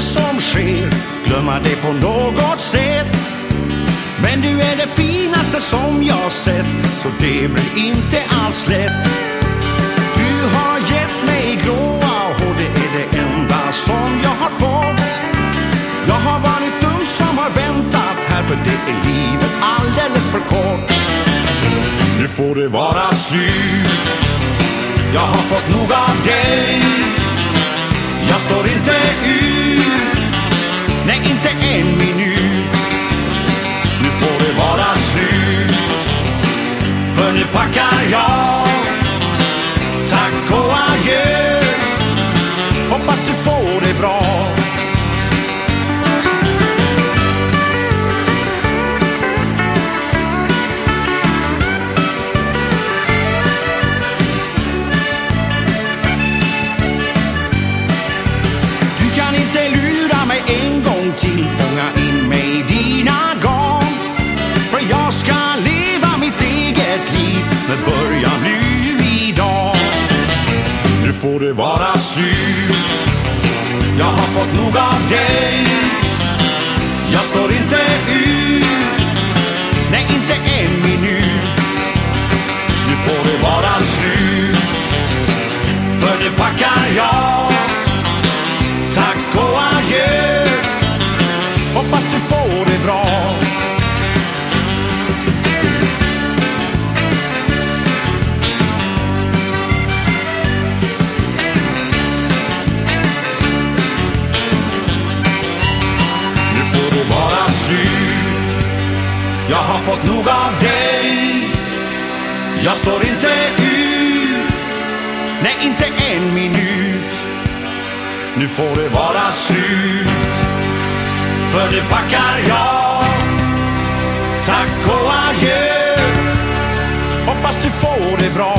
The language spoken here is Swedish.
som sker glömma det på något sätt. Men du är det finaste som jag sett, så det blir inte alls lätt. Du har gett mig gråa och det är det enda som jag har fått. Jag har varit dum som har väntat här för det är livet alldeles för kort. Nu får det vara slut. Jag har fått nog av dig. Jag står. Får det vara slut. Jag har fått nog av dig. Jag står inte ut. Nej, inte en minut. Nu får det vara slut. För det packar jag. Fått nog av dig. Jag står inte ut. Nej, inte en minut. Nu får det vara slut. För nu packar jag. Tack och adjö. Hoppas du får det bra.